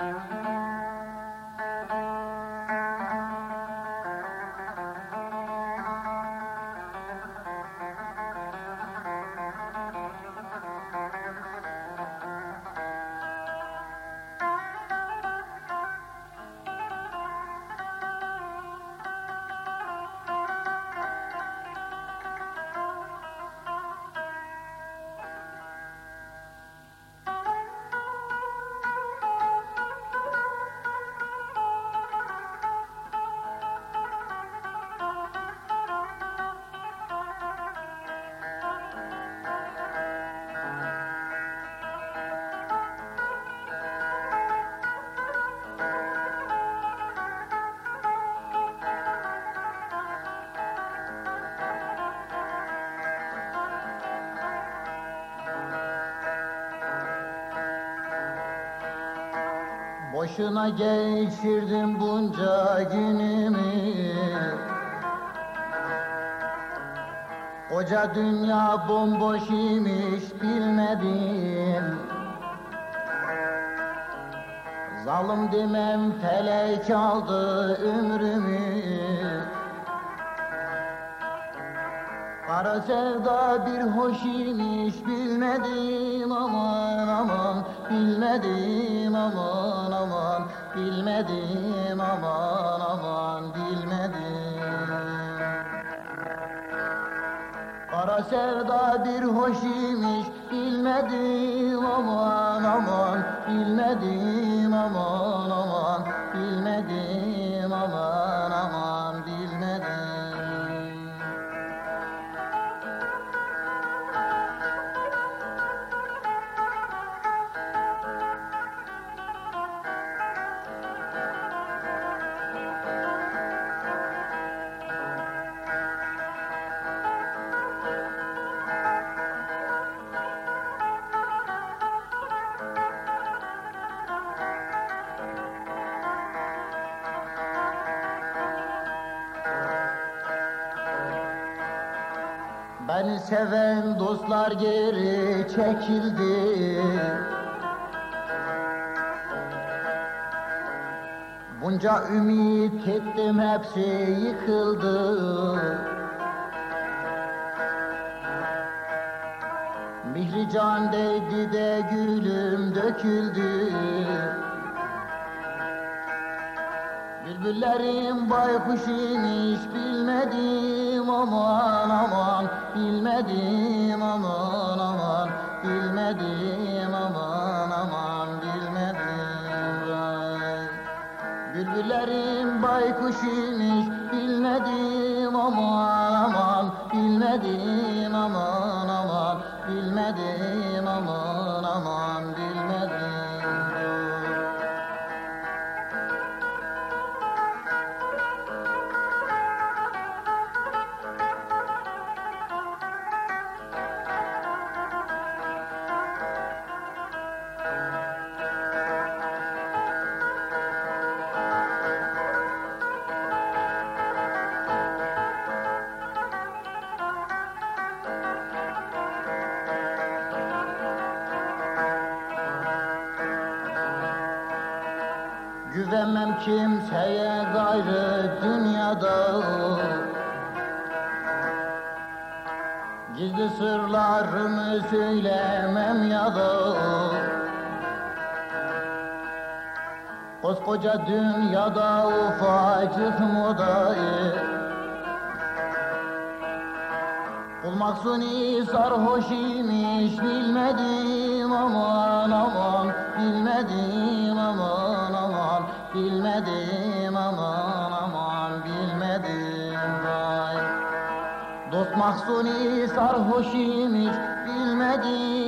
Uh-huh. Boşuna geçirdim bunca günümü. Koca dünya bomboş imiş bilmedim. Zalim demem felek aldı ömrümü. Kara sevda bir hoş imiş bilmedim. Aman aman Bilmedim aman aman Bilmedim aman aman bilmedim. Kara sevda bir hoş imiş bilmedim aman aman Bilmedim aman aman Bilmedim Beni seven dostlar geri çekildi. Bunca ümit ettim hepsi yıkıldı. Mihri can değdi de gülüm döküldü. Bülbüllerim baykuş imiş bilmedim aman aman Bilmedim aman aman. Bilmedim aman aman. Bilmedim vay. Bülbüllerim baykuş imiş. Bilmedim aman aman. Bilmedim aman aman. Bilmedim aman aman Güvenmem kimseye gayrı dünyada. Gizli sırlarımı söylemem ya da Koskoca dünyada ufacık modayı Kul mahzuni sarhoş imiş bilmedim aman aman Bilmedim Bilmedim aman aman Bilmedim vay. Dost mahzuni sarhoş imiş bilmedim